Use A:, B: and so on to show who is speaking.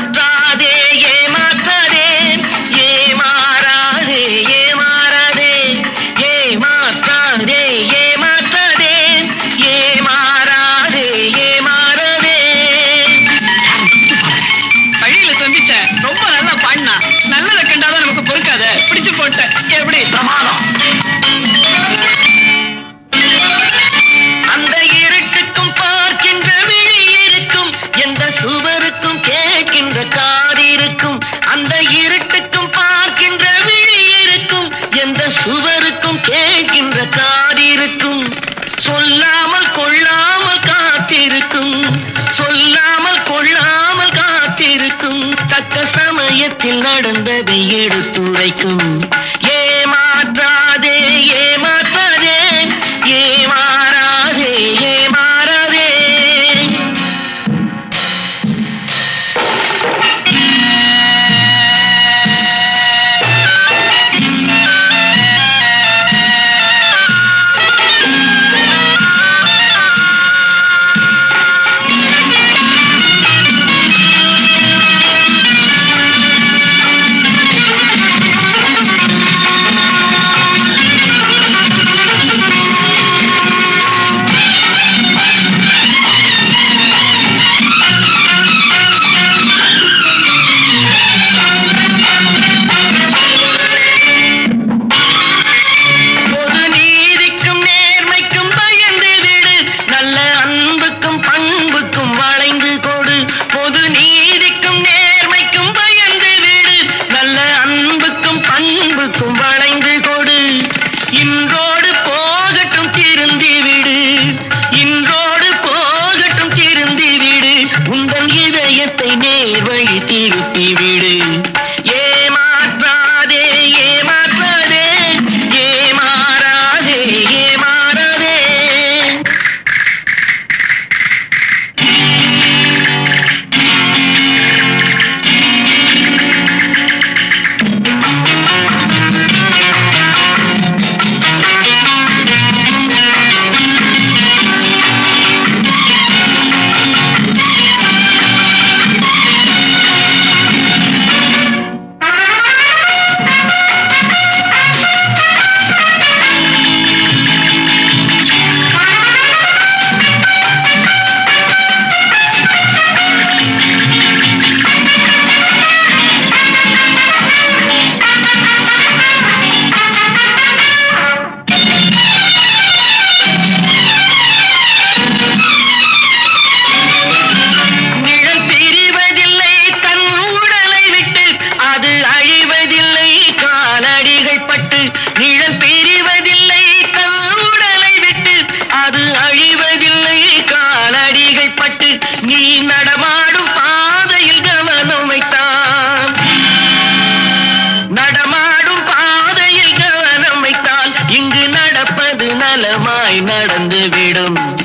A: ஏமாற்றாதே ஏமாற்றாதே. ஏமாறாதே ஏமாறாதே. ஏமாற்றாதே ஏமாற்றாதே. ஏமாறாதே ஏமாறாதே
B: வழியில சந்திச்ச ரொம்ப நல்லா பாடினா. நல்லதை கண்டாதான் நமக்கு பொறுக்காத. பிடிச்சு போட்ட. எப்படி?
A: பிரமாதம். தக்க சமயத்தில் நடந்ததை எடுத்துரைக்கும். திருத்திவிடு நடந்து விடும்.